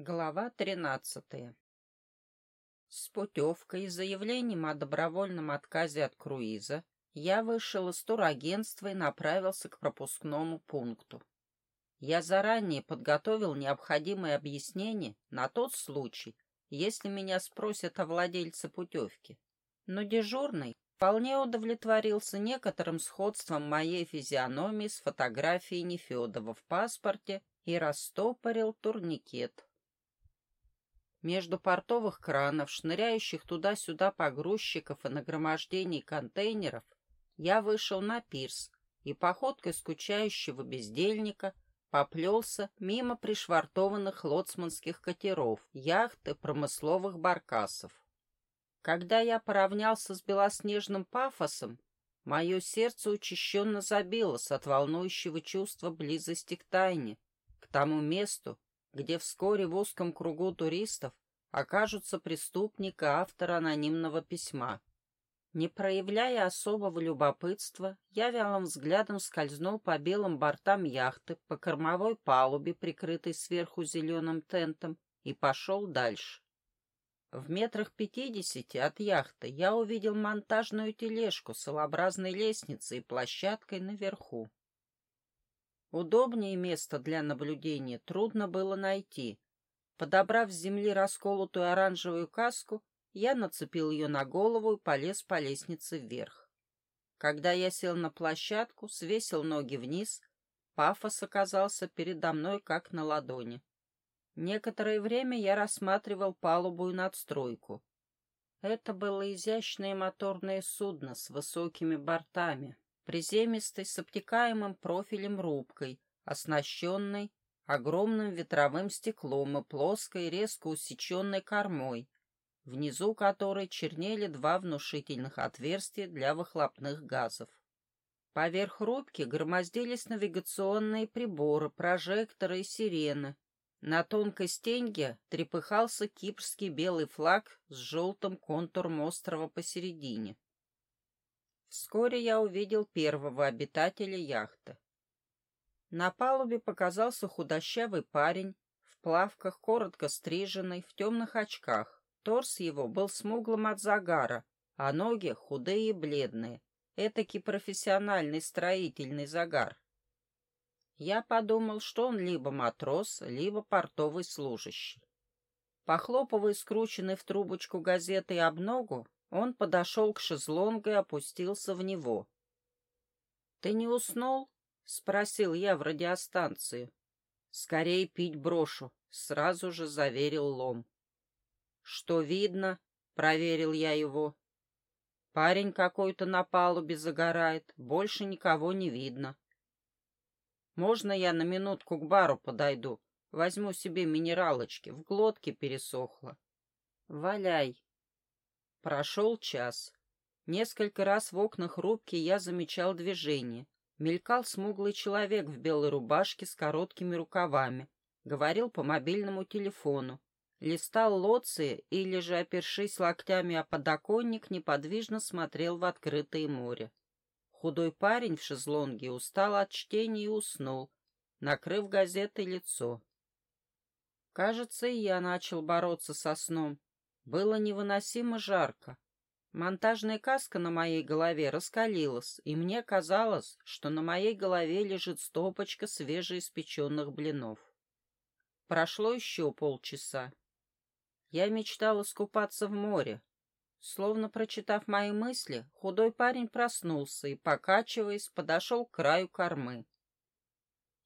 Глава тринадцатая. С путевкой и заявлением о добровольном отказе от круиза я вышел из турагентства и направился к пропускному пункту. Я заранее подготовил необходимые объяснения на тот случай, если меня спросят о владельце путевки. Но дежурный вполне удовлетворился некоторым сходством моей физиономии с фотографией Нефедова в паспорте и растопорил турникет. Между портовых кранов, шныряющих туда-сюда погрузчиков и нагромождений контейнеров, я вышел на пирс и походкой скучающего бездельника поплелся мимо пришвартованных лоцманских катеров, яхт и промысловых баркасов. Когда я поравнялся с белоснежным пафосом, мое сердце учащенно забилось от волнующего чувства близости к тайне, к тому месту, где вскоре в узком кругу туристов окажутся преступник и автор анонимного письма. Не проявляя особого любопытства, я вялым взглядом скользнул по белым бортам яхты, по кормовой палубе, прикрытой сверху зеленым тентом, и пошел дальше. В метрах пятидесяти от яхты я увидел монтажную тележку с своеобразной лестницей и площадкой наверху. Удобнее место для наблюдения трудно было найти. Подобрав с земли расколотую оранжевую каску, я нацепил ее на голову и полез по лестнице вверх. Когда я сел на площадку, свесил ноги вниз, пафос оказался передо мной как на ладони. Некоторое время я рассматривал палубу и надстройку. Это было изящное моторное судно с высокими бортами, приземистой с обтекаемым профилем рубкой, оснащенной огромным ветровым стеклом и плоской резко усеченной кормой, внизу которой чернели два внушительных отверстия для выхлопных газов. Поверх рубки громоздились навигационные приборы, прожекторы и сирены. На тонкой стенге трепыхался кипрский белый флаг с желтым контуром острова посередине. Вскоре я увидел первого обитателя яхты. На палубе показался худощавый парень, в плавках, коротко стриженный, в темных очках. Торс его был смуглым от загара, а ноги худые и бледные. Этакий профессиональный строительный загар. Я подумал, что он либо матрос, либо портовый служащий. Похлопывая скрученной в трубочку газетой об ногу, он подошел к шезлонгу и опустился в него. «Ты не уснул?» — спросил я в радиостанцию. «Скорее пить брошу», — сразу же заверил Лом. «Что видно?» — проверил я его. «Парень какой-то на палубе загорает, больше никого не видно». «Можно я на минутку к бару подойду? Возьму себе минералочки, в глотке пересохло». «Валяй», Прошел час. Несколько раз в окнах рубки я замечал движение. Мелькал смуглый человек в белой рубашке с короткими рукавами. Говорил по мобильному телефону. Листал лоции или же, опершись локтями о подоконник, неподвижно смотрел в открытое море. Худой парень в шезлонге устал от чтения и уснул, накрыв газетой лицо. Кажется, и я начал бороться со сном. Было невыносимо жарко. Монтажная каска на моей голове раскалилась, и мне казалось, что на моей голове лежит стопочка свежеиспеченных блинов. Прошло еще полчаса. Я мечтала искупаться в море. Словно прочитав мои мысли, худой парень проснулся и, покачиваясь, подошел к краю кормы.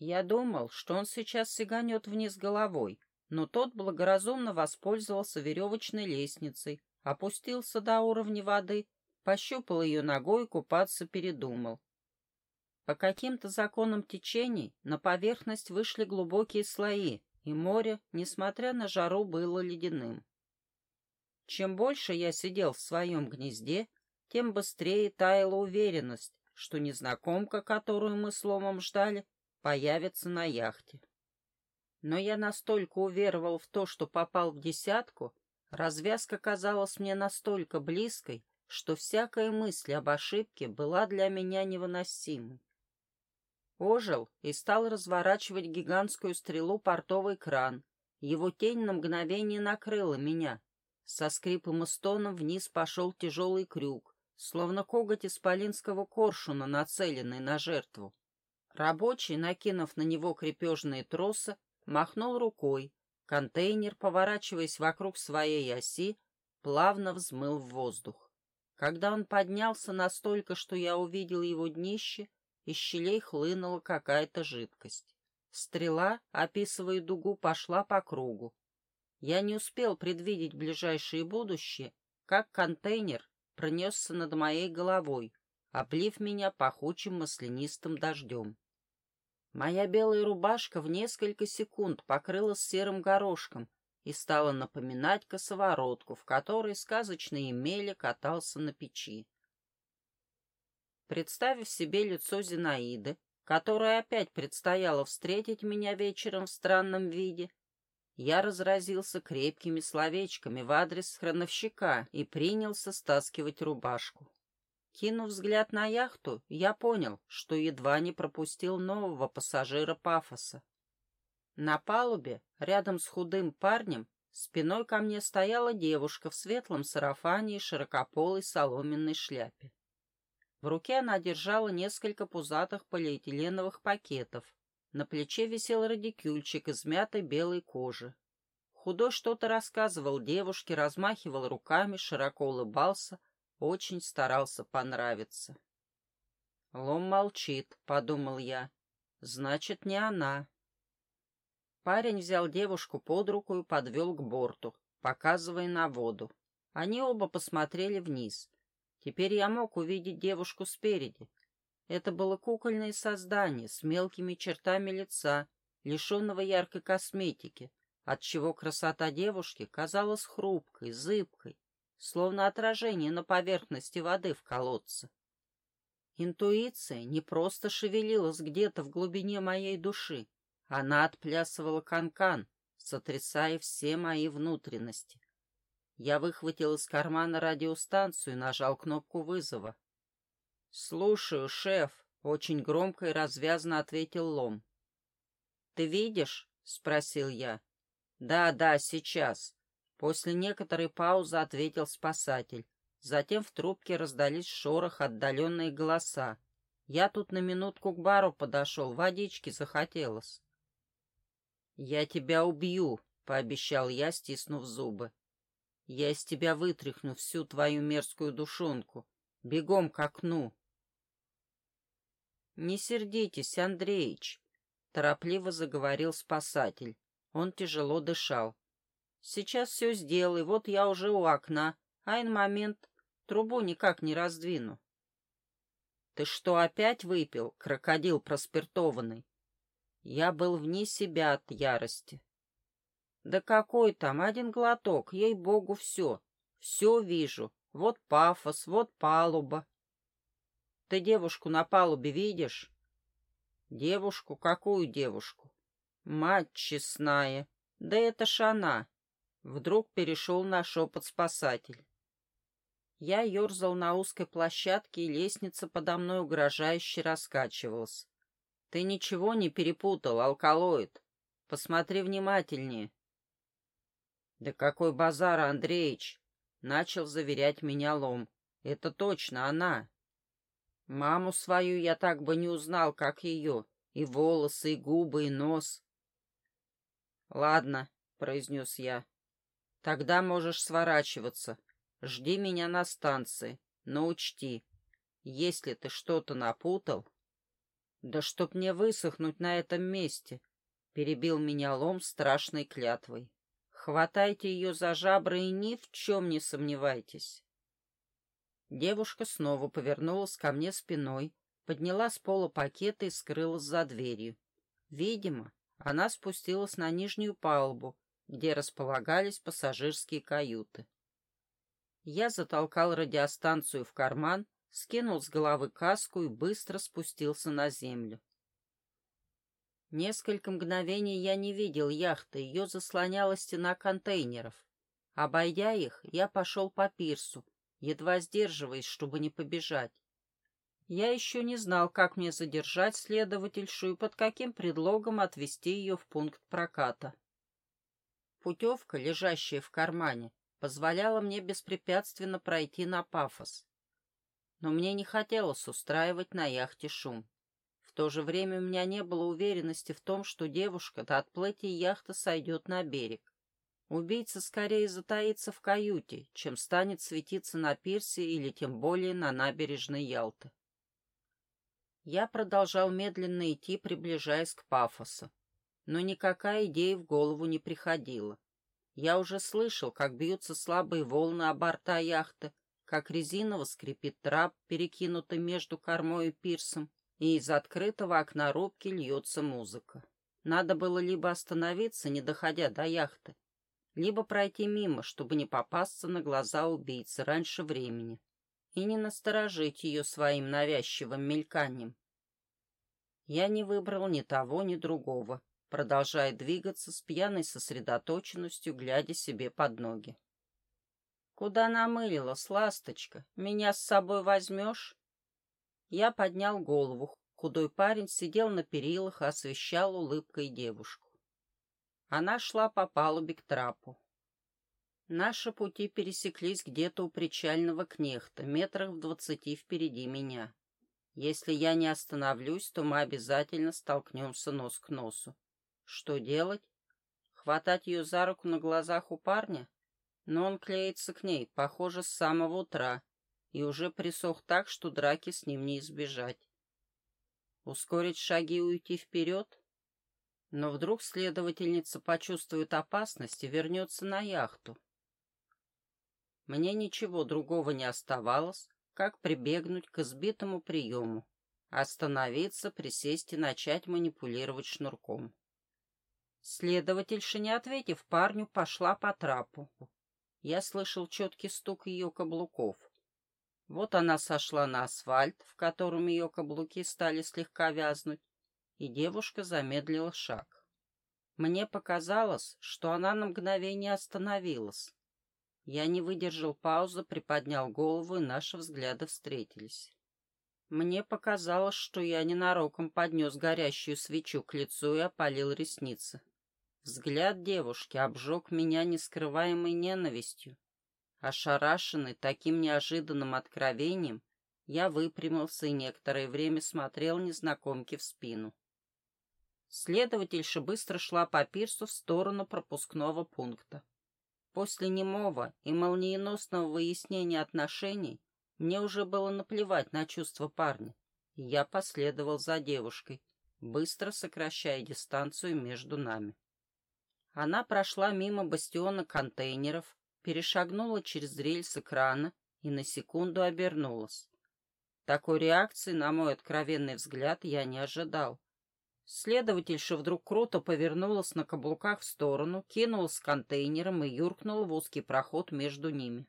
Я думал, что он сейчас сиганет вниз головой, но тот благоразумно воспользовался веревочной лестницей, опустился до уровня воды, пощупал ее ногой и купаться передумал. По каким-то законам течений на поверхность вышли глубокие слои, и море, несмотря на жару, было ледяным. Чем больше я сидел в своем гнезде, тем быстрее таяла уверенность, что незнакомка, которую мы с Ломом ждали, появится на яхте. Но я настолько уверовал в то, что попал в десятку, развязка казалась мне настолько близкой, что всякая мысль об ошибке была для меня невыносимой. Ожил и стал разворачивать гигантскую стрелу портовый кран, Его тень на мгновение накрыла меня. Со скрипом и стоном вниз пошел тяжелый крюк, словно коготь исполинского коршуна, нацеленный на жертву. Рабочий, накинув на него крепежные тросы, махнул рукой. Контейнер, поворачиваясь вокруг своей оси, плавно взмыл в воздух. Когда он поднялся настолько, что я увидел его днище, из щелей хлынула какая-то жидкость. Стрела, описывая дугу, пошла по кругу. Я не успел предвидеть ближайшее будущее, как контейнер пронесся над моей головой, облив меня пахучим маслянистым дождем. Моя белая рубашка в несколько секунд покрылась серым горошком и стала напоминать косоворотку, в которой сказочный Емеля катался на печи. Представив себе лицо Зинаиды, которая опять предстояло встретить меня вечером в странном виде, я разразился крепкими словечками в адрес хроновщика и принялся стаскивать рубашку. Кинув взгляд на яхту, я понял, что едва не пропустил нового пассажира пафоса. На палубе, рядом с худым парнем, спиной ко мне стояла девушка в светлом сарафане и широкополой соломенной шляпе. В руке она держала несколько пузатых полиэтиленовых пакетов, на плече висел радикюльчик из мятой белой кожи. Худой что-то рассказывал девушке, размахивал руками, широко улыбался, очень старался понравиться. «Лом молчит», — подумал я. «Значит, не она». Парень взял девушку под руку и подвел к борту, показывая на воду. Они оба посмотрели вниз. Теперь я мог увидеть девушку спереди. Это было кукольное создание с мелкими чертами лица, лишенного яркой косметики, отчего красота девушки казалась хрупкой, зыбкой, словно отражение на поверхности воды в колодце. Интуиция не просто шевелилась где-то в глубине моей души, она отплясывала канкан, -кан, сотрясая все мои внутренности. Я выхватил из кармана радиостанцию и нажал кнопку вызова. «Слушаю, шеф», — очень громко и развязно ответил Лом. «Ты видишь?» — спросил я. «Да, да, сейчас». После некоторой паузы ответил спасатель. Затем в трубке раздались шорох, отдаленные голоса. Я тут на минутку к бару подошел, водички захотелось. «Я тебя убью», — пообещал я, стиснув зубы. «Я из тебя вытряхну всю твою мерзкую душонку. Бегом к окну». «Не сердитесь, Андреич», — торопливо заговорил спасатель. Он тяжело дышал. «Сейчас все сделай, вот я уже у окна, а ин момент трубу никак не раздвину». «Ты что, опять выпил, крокодил проспиртованный?» Я был вне себя от ярости. «Да какой там, один глоток, ей-богу, все. Все вижу. Вот пафос, вот палуба, ты девушку на палубе видишь? Девушку? Какую девушку? Мать честная. Да это ж она. Вдруг перешел на шепот спасатель. Я ерзал на узкой площадке, и лестница подо мной угрожающе раскачивалась. Ты ничего не перепутал, алкалоид. Посмотри внимательнее. Да какой базар, Андреич! Начал заверять меня лом. Это точно она. Маму свою я так бы не узнал, как ее. И волосы, и губы, и нос. «Ладно», — произнес я. «Тогда можешь сворачиваться. Жди меня на станции. Но учти, если ты что-то напутал...» «Да чтоб мне высохнуть на этом месте!» — перебил меня лом страшной клятвой. «Хватайте ее за жабры и ни в чем не сомневайтесь». Девушка снова повернулась ко мне спиной, подняла с пола пакеты и скрылась за дверью. Видимо, она спустилась на нижнюю палубу, где располагались пассажирские каюты. Я затолкал радиостанцию в карман, скинул с головы каску и быстро спустился на землю. Несколько мгновений я не видел яхты, ее заслоняла стена контейнеров. Обойдя их, я пошел по пирсу, едва сдерживаясь, чтобы не побежать. Я еще не знал, как мне задержать следовательшу и под каким предлогом отвезти ее в пункт проката. Путевка, лежащая в кармане, позволяла мне беспрепятственно пройти на пафос. Но мне не хотелось устраивать на яхте шум. В то же время у меня не было уверенности в том, что девушка до отплытия яхта сойдет на берег. Убийца скорее затаится в каюте, чем станет светиться на пирсе или тем более на набережной Ялты. Я продолжал медленно идти, приближаясь к пафосу. Но никакая идея в голову не приходила. Я уже слышал, как бьются слабые волны о борта яхты, как резиново скрипит трап, перекинутый между кормой и пирсом, и из открытого окна рубки льется музыка. Надо было либо остановиться, не доходя до яхты, либо пройти мимо, чтобы не попасться на глаза убийцы раньше времени и не насторожить ее своим навязчивым мельканием. Я не выбрал ни того, ни другого, продолжая двигаться с пьяной сосредоточенностью, глядя себе под ноги. «Куда намылилась, ласточка? Меня с собой возьмешь?» Я поднял голову. Худой парень сидел на перилах и освещал улыбкой девушку. Она шла по палубе к трапу. Наши пути пересеклись где-то у причального кнехта, метрах в двадцати впереди меня. Если я не остановлюсь, то мы обязательно столкнемся нос к носу. Что делать? Хватать ее за руку на глазах у парня? Но он клеится к ней, похоже, с самого утра, и уже присох так, что драки с ним не избежать. Ускорить шаги и уйти вперед? Но вдруг следовательница почувствует опасность и вернется на яхту. Мне ничего другого не оставалось, как прибегнуть к избитому приему, остановиться, присесть и начать манипулировать шнурком. Следовательша, не ответив парню, пошла по трапу. Я слышал четкий стук ее каблуков. Вот она сошла на асфальт, в котором ее каблуки стали слегка вязнуть, и девушка замедлила шаг. Мне показалось, что она на мгновение остановилась. Я не выдержал паузы, приподнял голову, и наши взгляды встретились. Мне показалось, что я ненароком поднес горящую свечу к лицу и опалил ресницы. Взгляд девушки обжег меня нескрываемой ненавистью. Ошарашенный таким неожиданным откровением, я выпрямился и некоторое время смотрел незнакомке в спину. Следовательша быстро шла по пирсу в сторону пропускного пункта. После немого и молниеносного выяснения отношений мне уже было наплевать на чувства парня, я последовал за девушкой, быстро сокращая дистанцию между нами. Она прошла мимо бастиона контейнеров, перешагнула через рельсы крана и на секунду обернулась. Такой реакции, на мой откровенный взгляд, я не ожидал. Следовательша вдруг круто повернулась на каблуках в сторону, кинулась с контейнером и юркнула в узкий проход между ними.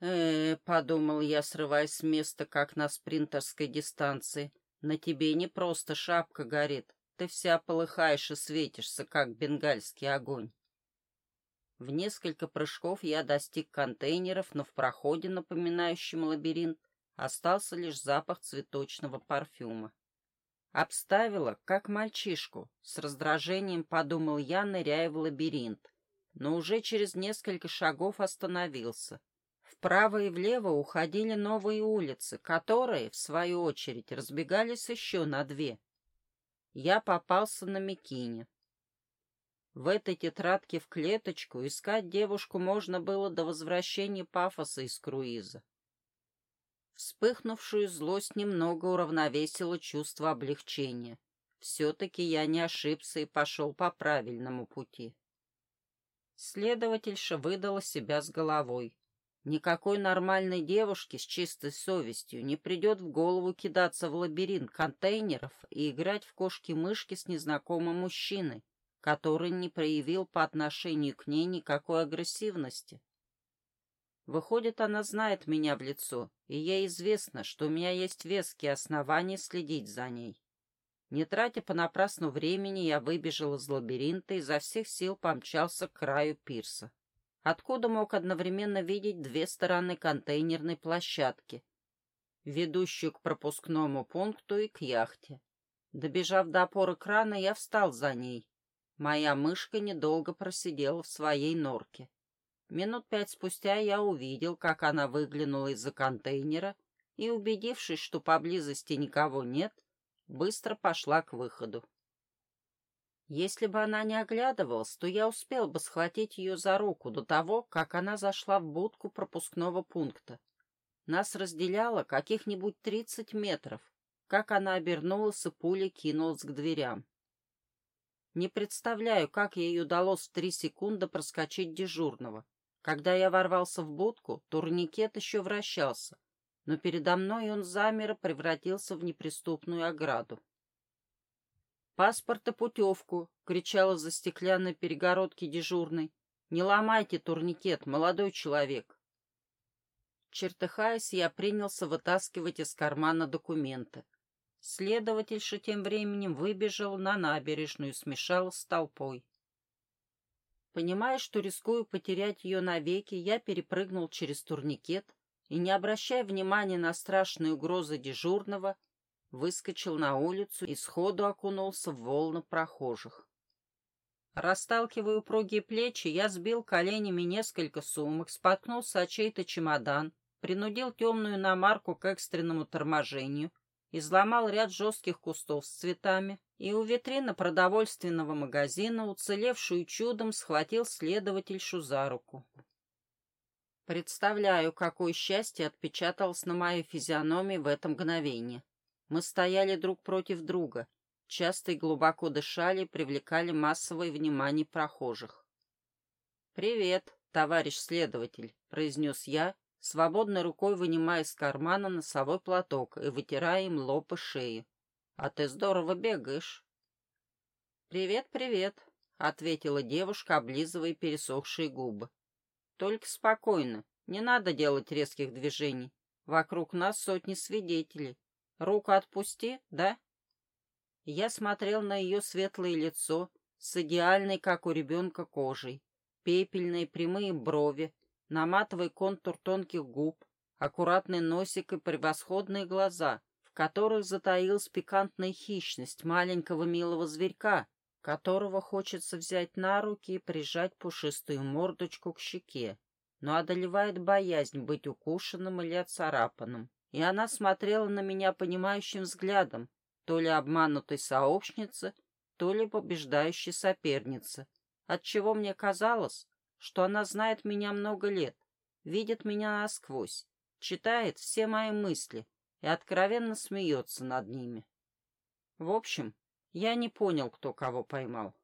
Э, -э подумал я, срываясь с места, как на спринтерской дистанции, — на тебе не просто шапка горит, ты вся полыхаешь и светишься, как бенгальский огонь. В несколько прыжков я достиг контейнеров, но в проходе, напоминающем лабиринт, остался лишь запах цветочного парфюма. Обставила, как мальчишку. С раздражением подумал я, ныряя в лабиринт. Но уже через несколько шагов остановился. Вправо и влево уходили новые улицы, которые, в свою очередь, разбегались еще на две. Я попался на Микине. В этой тетрадке в клеточку искать девушку можно было до возвращения пафоса из круиза. Вспыхнувшую злость немного уравновесило чувство облегчения. Все-таки я не ошибся и пошел по правильному пути. Следовательша выдала себя с головой. Никакой нормальной девушке с чистой совестью не придет в голову кидаться в лабиринт контейнеров и играть в кошки-мышки с незнакомым мужчиной, который не проявил по отношению к ней никакой агрессивности. Выходит, она знает меня в лицо, и ей известно, что у меня есть веские основания следить за ней. Не тратя понапрасну времени, я выбежал из лабиринта и изо всех сил помчался к краю пирса. Откуда мог одновременно видеть две стороны контейнерной площадки, ведущую к пропускному пункту и к яхте. Добежав до опоры крана, я встал за ней. Моя мышка недолго просидела в своей норке. Минут пять спустя я увидел, как она выглянула из-за контейнера и, убедившись, что поблизости никого нет, быстро пошла к выходу. Если бы она не оглядывалась, то я успел бы схватить ее за руку до того, как она зашла в будку пропускного пункта. Нас разделяло каких-нибудь тридцать метров, как она обернулась и пуля кинулась к дверям. Не представляю, как ей удалось в три секунды проскочить дежурного. Когда я ворвался в будку, турникет еще вращался, но передо мной он замер и превратился в неприступную ограду. «Паспорт и путевку!» — кричала за стеклянной перегородки дежурной. «Не ломайте турникет, молодой человек!» Чертыхаясь, я принялся вытаскивать из кармана документы. Следовательша тем временем выбежал на набережную и смешалась с толпой. Понимая, что рискую потерять ее навеки, я перепрыгнул через турникет и, не обращая внимания на страшные угрозы дежурного, выскочил на улицу и сходу окунулся в волны прохожих. Расталкивая упругие плечи, я сбил коленями несколько сумок, споткнулся о чей-то чемодан, принудил темную иномарку к экстренному торможению, изломал ряд жестких кустов с цветами и у витрины продовольственного магазина, уцелевшую чудом, схватил следовательшу за руку. Представляю, какое счастье отпечаталось на моей физиономии в это мгновение. Мы стояли друг против друга, часто и глубоко дышали привлекали массовое внимание прохожих. «Привет, товарищ следователь», — произнес я, свободной рукой вынимая из кармана носовой платок и вытирая им лоб и шею. «А ты здорово бегаешь». «Привет, привет», — ответила девушка, облизывая пересохшие губы. «Только спокойно, не надо делать резких движений. Вокруг нас сотни свидетелей. Руку отпусти, да? Я смотрел на ее светлое лицо с идеальной, как у ребенка, кожей, пепельные прямые брови, наматывая контур тонких губ, аккуратный носик и превосходные глаза, в которых затаилась пикантная хищность маленького милого зверька, которого хочется взять на руки и прижать пушистую мордочку к щеке, но одолевает боязнь быть укушенным или оцарапанным и она смотрела на меня понимающим взглядом, то ли обманутой сообщницы, то ли побеждающей соперницы, отчего мне казалось, что она знает меня много лет, видит меня насквозь, читает все мои мысли и откровенно смеется над ними. В общем, я не понял, кто кого поймал.